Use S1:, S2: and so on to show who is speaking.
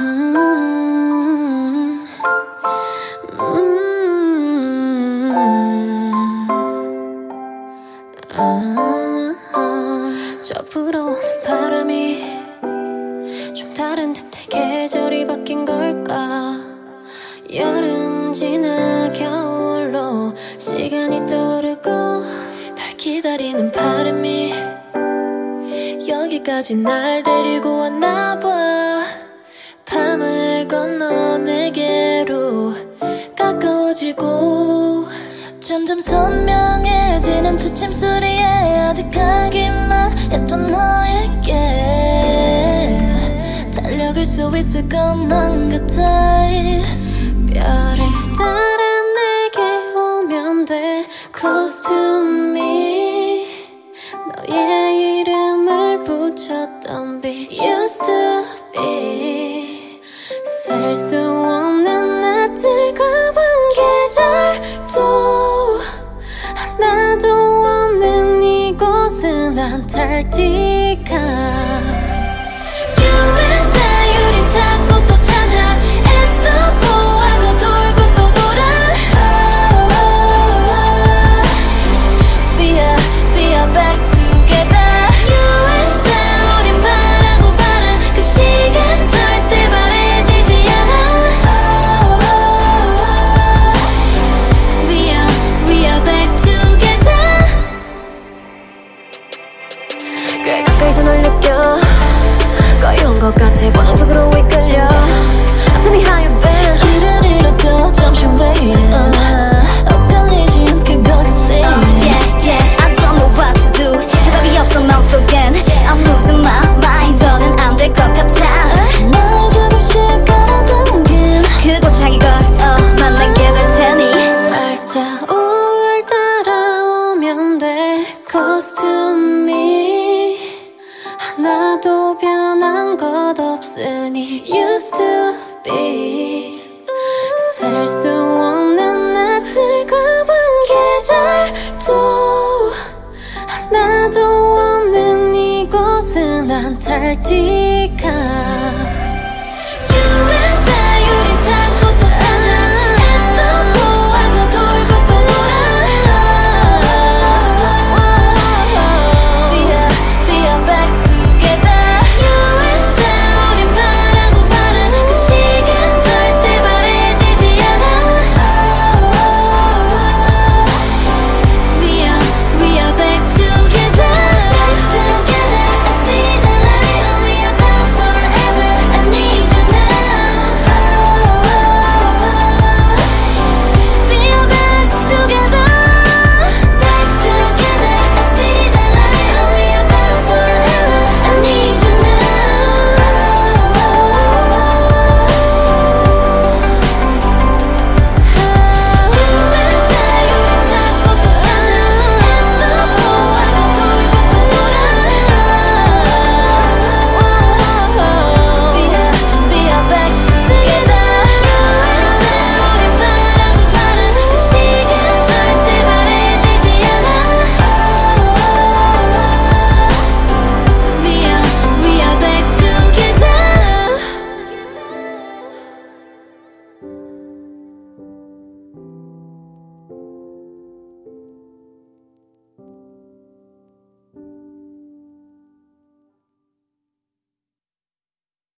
S1: 음, 음, 아, 저 불어오는 바람이 좀 다른 듯해 계절이 바뀐 걸까? 여름 지나 겨울로 시간이 떠오르고 날 기다리는 바람이 여기까지 날 데리고 왔나 봐 선명해지는 투침 소리에 아득하기만 했던 너에게. 달려갈 수 있을 것만 같아 별을 따라 내게 오면 돼. Close to me 이곳은 안 것 같아 번호 쪽으로 이끌려 Tell me how you been 길을 잃어도 잠시 waiting 것 없으니 Used to be 살 수 없는 나들과 반계절도 하나도 없는 이곳은 안tarctica